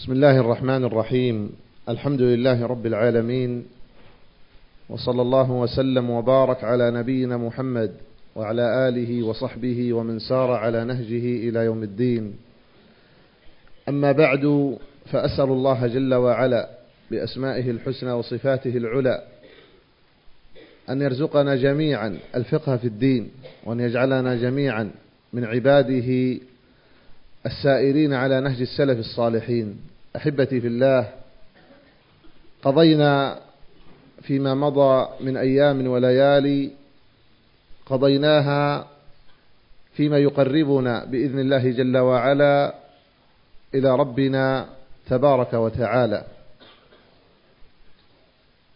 بسم الله الرحمن الرحيم. الحمد لله رب العالمين. وصلى الله وسلم وبارك على نبينا محمد وعلى آله وصحبه ومن سار على نهجه إلى يوم الدين. أما بعد فأسأل الله جل وعلا بأسمائه الحسنى وصفاته العلى أن يرزقنا جميعا الفقه في الدين وأن يجعلنا جميعا من عباده السائرين على نهج السلف الصالحين. أحبتي في الله قضينا فيما مضى من أيام وليالي قضيناها فيما يقربنا بإذن الله جل وعلا إلى ربنا تبارك وتعالى.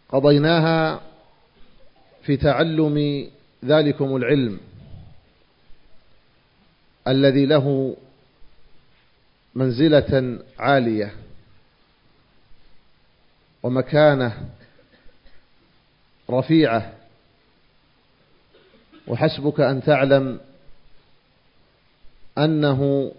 قضيناها في تعلم ذلكم العلم الذي له منزلة عالية. ومكانة رفيعة. وحسبك أن تعلم أنه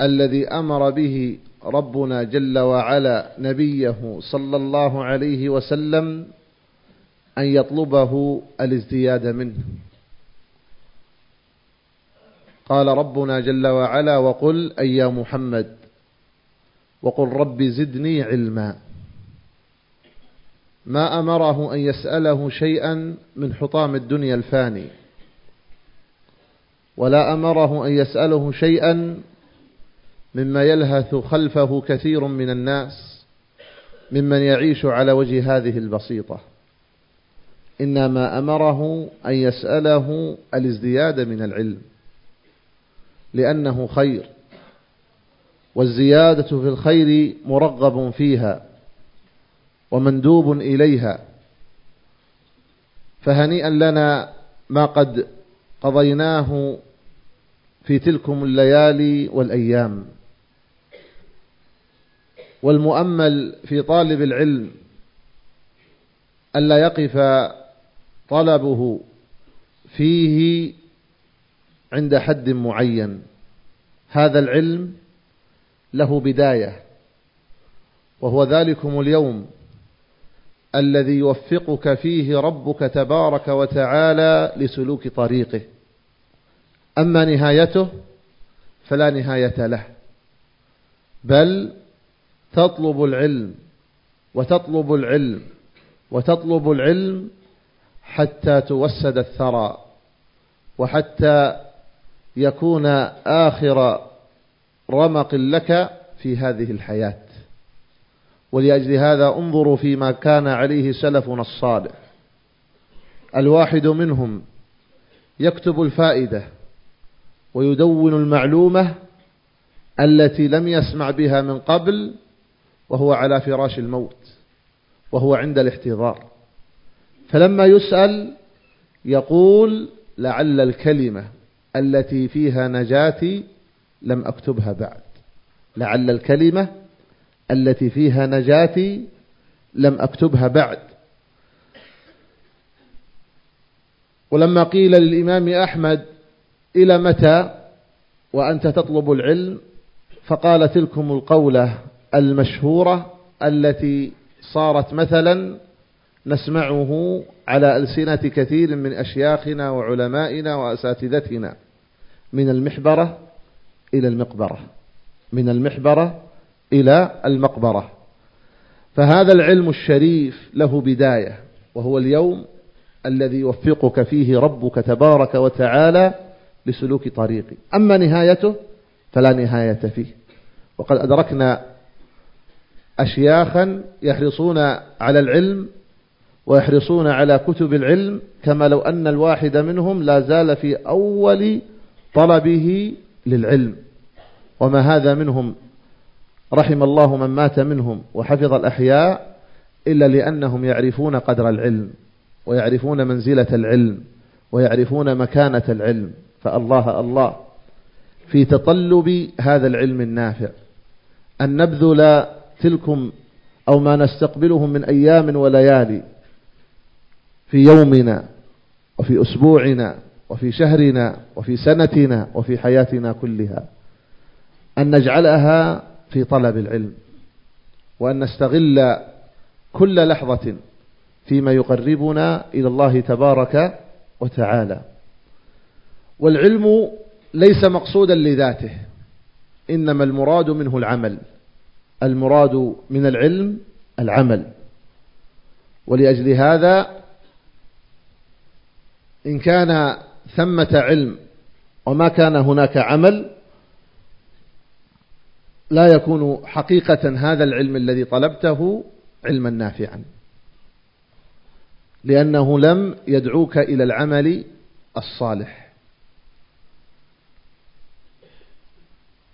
الذي أمر به ربنا جل وعلا نبيه صلى الله عليه وسلم أن يطلبه الازدياد منه. قال ربنا جل وعلا وقل أي يا محمد وقل رب زدني علما. ما أمره أن يسأله شيئا من حطام الدنيا الفاني. ولا أمره أن يسأله شيئا مما يلهث خلفه كثير من الناس ممن يعيش على وجه هذه البسيطة. إنما أمره أن يسأله الازدياد من العلم لأنه خير. والزيادة في الخير مرغب فيها ومندوب إليها. فهنيئا لنا ما قد قضيناه في تلكم الليالي والأيام. والمؤمل في طالب العلم ألا يقف طلبه فيه عند حد معين. هذا العلم له بداية وهو ذلكم اليوم الذي يوفقك فيه ربك تبارك وتعالى لسلوك طريقه. أما نهايته فلا نهاية له بل تطلب العلم وتطلب العلم وتطلب العلم حتى توسد الثرى وحتى يكون آخر رمق لك في هذه الحياة. ولأجل هذا انظروا فيما كان عليه سلفنا الصالح. الواحد منهم يكتب الفائدة ويدون المعلومة التي لم يسمع بها من قبل وهو على فراش الموت وهو عند الاحتضار. فلما يسأل يقول لعل الكلمة التي فيها نجاتي لم أكتبها بعد. لعل الكلمة التي فيها نجاتي لم أكتبها بعد. ولما قيل للإمام أحمد إلى متى وأنت تطلب العلم فقال تلكم القولة المشهورة التي صارت مثلا نسمعه على ألسنة كثير من أشياخنا وعلمائنا وأساتذتنا من المحبرة إلى المقبرة من المحبرة إلى المقبرة. فهذا العلم الشريف له بداية وهو اليوم الذي يوفقك فيه ربك تبارك وتعالى لسلوك طريقي. أما نهايته فلا نهاية فيه. وقد أدركنا أشياخا يحرصون على العلم ويحرصون على كتب العلم كما لو أن الواحد منهم لا زال في أول طلبه للعلم وما هذا منهم رحم الله من مات منهم وحفظ الأحياء إلا لأنهم يعرفون قدر العلم ويعرفون منزلة العلم ويعرفون مكانة العلم فالله الله في تطلب هذا العلم النافع أن نبذل تلكم أو ما نستقبله من أيام وليالي في يومنا وفي أسبوعنا وفي شهرنا وفي سنتنا وفي حياتنا كلها أن نجعلها في طلب العلم وأن نستغل كل لحظة فيما يقربنا إلى الله تبارك وتعالى. والعلم ليس مقصودا لذاته إنما المراد منه العمل المراد من العلم العمل. ولأجل هذا إن كان ثمة علم وما كان هناك عمل لا يكون حقيقة هذا العلم الذي طلبته علما نافعا. لأنه لم يدعوك إلى العمل الصالح.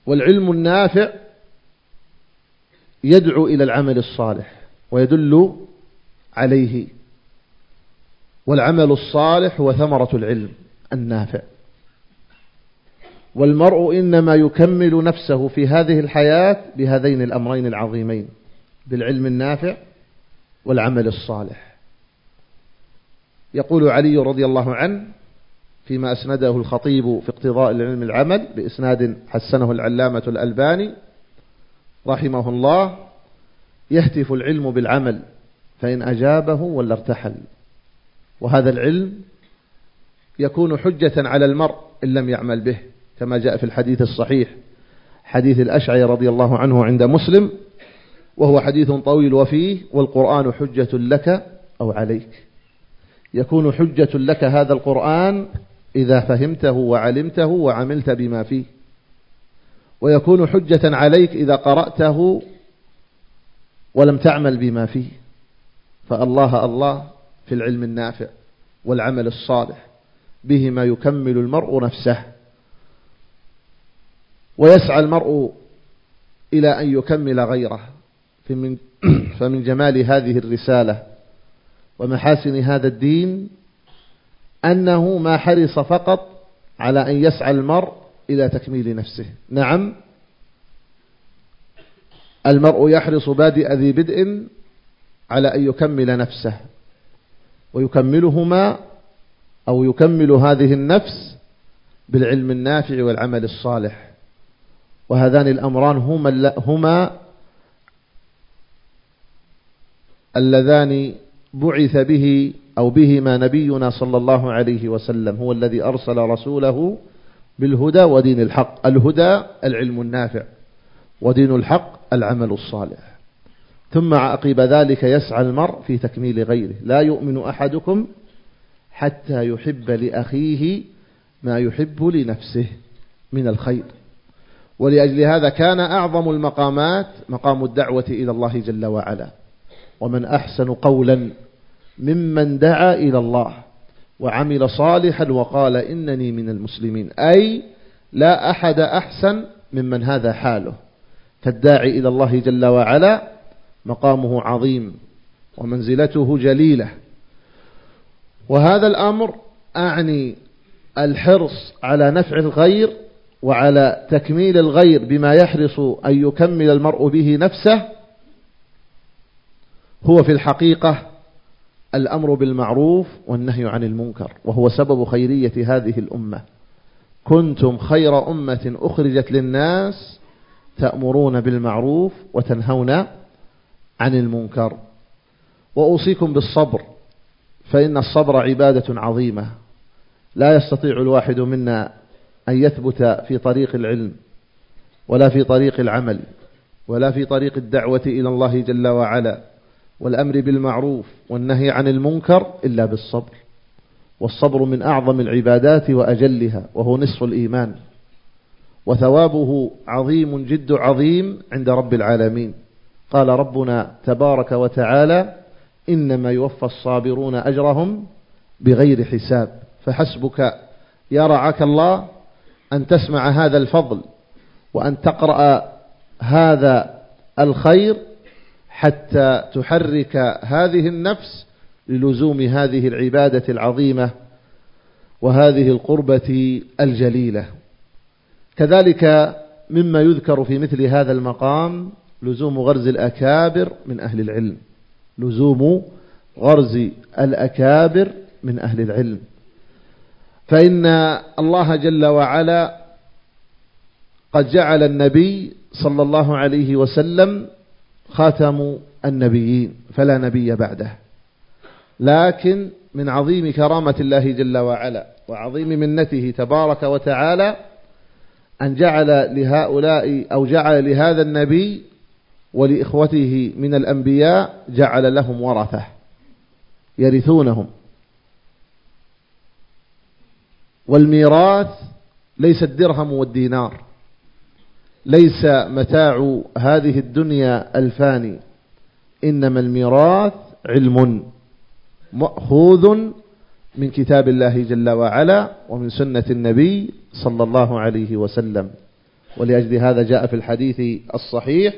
والعلم النافع يدعو إلى العمل الصالح ويدل عليه. والعمل الصالح هو ثمرة العلم. النافع. والمرء إنما يكمل نفسه في هذه الحياة بهذين الأمرين العظيمين بالعلم النافع والعمل الصالح. يقول علي رضي الله عنه فيما أسنده الخطيب في اقتضاء العلم العمل بإسناد حسنه العلامة الألباني رحمه الله يهتف العلم بالعمل فإن أجابه ولا ارتحل. وهذا العلم يكون حجة على المرء إن لم يعمل به كما جاء في الحديث الصحيح حديث الأشعي رضي الله عنه عند مسلم وهو حديث طويل وفيه والقرآن حجة لك أو عليك. يكون حجة لك هذا القرآن إذا فهمته وعلمته وعملت بما فيه. ويكون حجة عليك إذا قرأته ولم تعمل بما فيه. فالله الله في العلم النافع والعمل الصالح. بهما يكمل المرء نفسه. ويسعى المرء إلى أن يكمل غيره. فمن جمال هذه الرسالة ومحاسن هذا الدين أنه ما حرص فقط على أن يسعى المرء إلى تكميل نفسه. نعم. المرء يحرص بادئ ذي بدء على أن يكمل نفسه. ويكملهما أو يكمل هذه النفس بالعلم النافع والعمل الصالح. وهذان الأمران هما, هما اللذان بعث به أو بهما نبينا صلى الله عليه وسلم. هو الذي أرسل رسوله بالهدى ودين الحق. الهدى العلم النافع ودين الحق العمل الصالح. ثم عقب ذلك يسعى المرء في تكميل غيره. لا يؤمن أحدكم حتى يحب لأخيه ما يحب لنفسه من الخير. ولأجل هذا كان أعظم المقامات مقام الدعوة إلى الله جل وعلا. ومن أحسن قولا ممن دعا إلى الله وعمل صالحا وقال إنني من المسلمين. أي لا أحد أحسن ممن هذا حاله. فالداعي إلى الله جل وعلا مقامه عظيم ومنزلته جليلة. وهذا الأمر أعني الحرص على نفع الغير وعلى تكميل الغير بما يحرص أن يكمل المرء به نفسه هو في الحقيقة الأمر بالمعروف والنهي عن المنكر وهو سبب خيرية هذه الأمة. كنتم خير أمة أخرجت للناس تأمرون بالمعروف وتنهون عن المنكر. وأوصيكم بالصبر. فإن الصبر عبادة عظيمة. لا يستطيع الواحد منا أن يثبت في طريق العلم ولا في طريق العمل ولا في طريق الدعوة إلى الله جل وعلا والأمر بالمعروف والنهي عن المنكر إلا بالصبر. والصبر من أعظم العبادات وأجلها وهو نصف الإيمان. وثوابه عظيم جد عظيم عند رب العالمين. قال ربنا تبارك وتعالى إنما يوفى الصابرون أجرهم بغير حساب. فحسبك يا رعاك الله أن تسمع هذا الفضل وأن تقرأ هذا الخير حتى تحرك هذه النفس للزوم هذه العبادة العظيمة وهذه القربة الجليلة. كذلك مما يذكر في مثل هذا المقام لزوم غرز الأكابر من أهل العلم. لزوم غرز الأكابر من أهل العلم. فإن الله جل وعلا قد جعل النبي صلى الله عليه وسلم خاتم النبيين فلا نبي بعده. لكن من عظيم كرامة الله جل وعلا وعظيم منته تبارك وتعالى أن جعل لهؤلاء أو جعل لهذا النبي ولإخوته من الأنبياء جعل لهم ورثة يرثونهم. والميراث ليس الدرهم والدينار ليس متاع هذه الدنيا الفاني إنما الميراث علم مأخوذ من كتاب الله جل وعلا ومن سنة النبي صلى الله عليه وسلم. ولأجل هذا جاء في الحديث الصحيح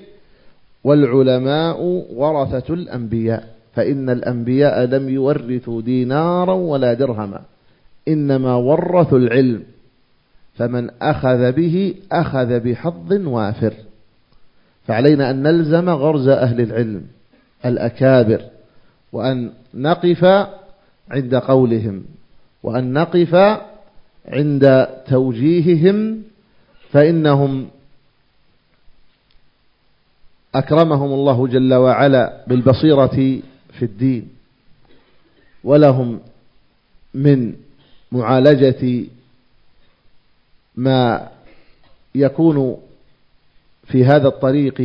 والعلماء ورثة الأنبياء فإن الأنبياء لم يورثوا دينارا ولا درهما إنما ورثوا العلم فمن أخذ به أخذ بحظ وافر. فعلينا أن نلزم غرز أهل العلم الأكابر وأن نقف عند قولهم وأن نقف عند توجيههم فإنهم أكرمهم الله جل وعلا بالبصيرة في الدين ولهم من معالجة ما يكون في هذا الطريق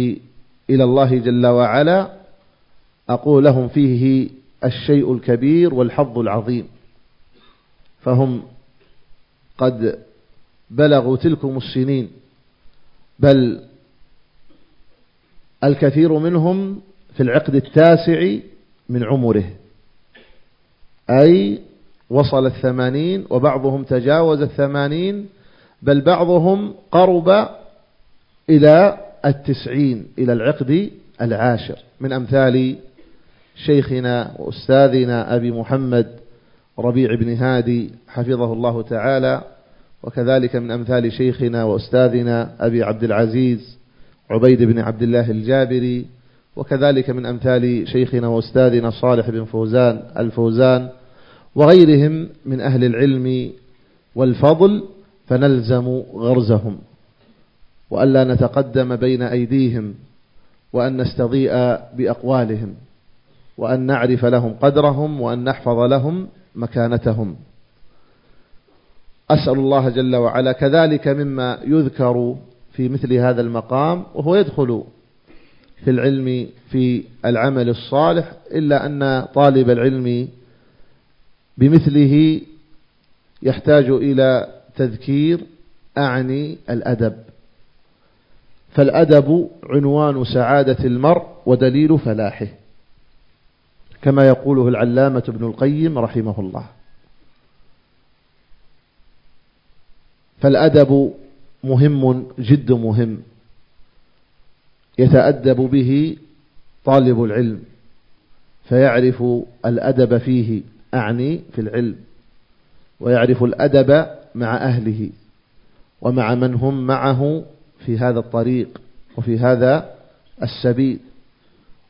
إلى الله جل وعلا أقول لهم فيه الشيء الكبير والحظ العظيم. فهم قد بلغوا تلكم السنين بل الكثير منهم في العقد التاسع من عمره. أي وصل الثمانين وبعضهم تجاوز الثمانين بل بعضهم قرب إلى التسعين إلى العقد العاشر. من أمثال شيخنا وأستاذنا أبي محمد ربيع بن هادي حفظه الله تعالى وكذلك من أمثال شيخنا وأستاذنا أبي عبد العزيز عبيد بن عبد الله الجابري وكذلك من أمثال شيخنا وأستاذنا صالح بن فوزان الفوزان وغيرهم من أهل العلم والفضل فنلزم غرزهم. وألا نتقدم بين أيديهم وأن نستضيء بأقوالهم وأن نعرف لهم قدرهم وأن نحفظ لهم مكانتهم. أسأل الله جل وعلا كذلك مما يذكر في مثل هذا المقام وهو يدخل في العلم في العمل الصالح إلا أن طالب العلم بمثله يحتاج إلى تذكير أعني الأدب. فالأدب عنوان سعادة المرء ودليل فلاحه كما يقوله العلامة ابن القيم رحمه الله. فالأدب مهم جد مهم يتأدب به طالب العلم فيعرف الأدب فيه أعني في العلم ويعرف الأدب مع أهله ومع من هم معه في هذا الطريق وفي هذا السبيل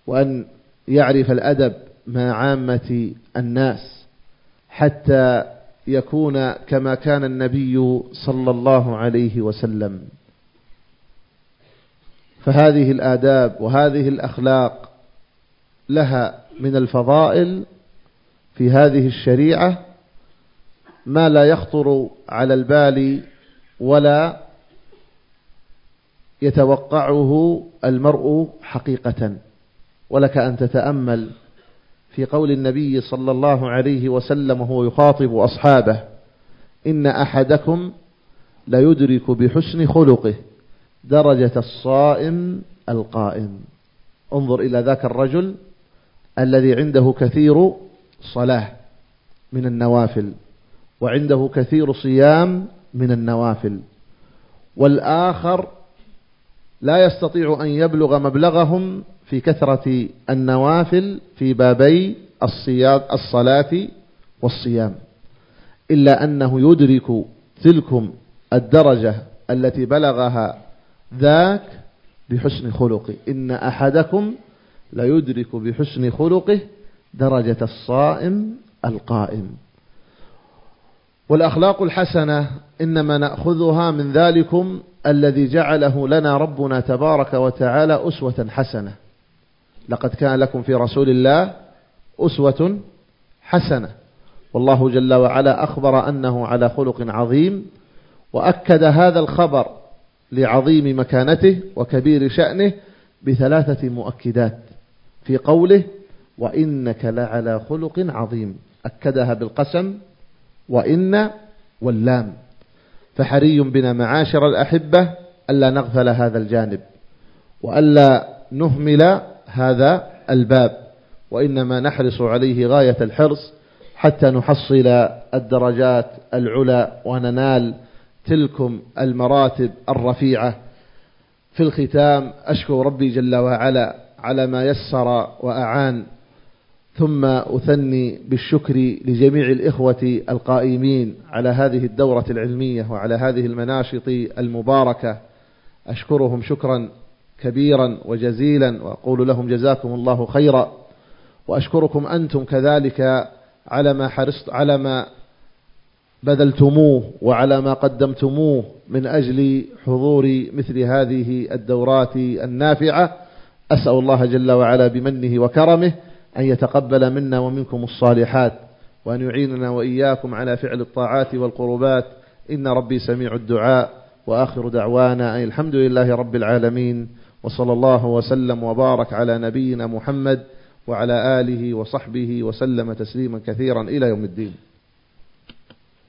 وأن يعرف الأدب مع عامة الناس حتى يكون كما كان النبي صلى الله عليه وسلم. فهذه الآداب وهذه الأخلاق لها من الفضائل في هذه الشريعة ما لا يخطر على البال ولا يتوقعه المرء حقيقة. ولك أن تتأمل في قول النبي صلى الله عليه وسلم وهو يخاطب أصحابه إن أحدكم ليدرك بحسن خلقه درجة الصائم القائم. انظر إلى ذاك الرجل الذي عنده كثير صلاة من النوافل وعنده كثير صيام من النوافل والآخر لا يستطيع أن يبلغ مبلغهم في كثرة النوافل في بابي الصلاة والصيام. إلا أنه يدرك تلكم الدرجة التي بلغها ذاك بحسن خلقه. إن أحدكم ليدرك بحسن خلقه درجة الصائم القائم. والأخلاق الحسنة إنما نأخذها من ذلكم الذي جعله لنا ربنا تبارك وتعالى أسوة حسنة. لقد كان لكم في رسول الله أسوة حسنة. والله جل وعلا أخبر أنه على خلق عظيم وأكد هذا الخبر لعظيم مكانته وكبير شأنه بثلاثة مؤكدات في قوله وإنك لعلى خلق عظيم. أكدها بالقسم وإن واللام. فحري بنا معاشر الأحبة ألا نغفل هذا الجانب وألا نهمل هذا الباب وإنما نحرص عليه غاية الحرص حتى نحصل الدرجات العلى وننال تلكم المراتب الرفيعة. في الختام أشكر ربي جل وعلا على ما يسر وأعان ثم أثني بالشكر لجميع الإخوة القائمين على هذه الدورة العلمية وعلى هذه المناشط المباركة. أشكرهم شكرا. كبيرا وجزيلا وأقول لهم جزاكم الله خيرا وأشكركم أنتم كذلك على ما حرصت على ما بذلتموه وعلى ما قدمتموه من أجل حضور مثل هذه الدورات النافعة. أسأل الله جل وعلا بمنه وكرمه أن يتقبل منا ومنكم الصالحات وأن يعيننا وإياكم على فعل الطاعات والقربات. إن ربي سميع الدعاء وآخر دعوانا أن الحمد لله رب العالمين. وصلى الله وسلم وبارك على نبينا محمد وعلى آله وصحبه وسلم تسليما كثيرا إلى يوم الدين.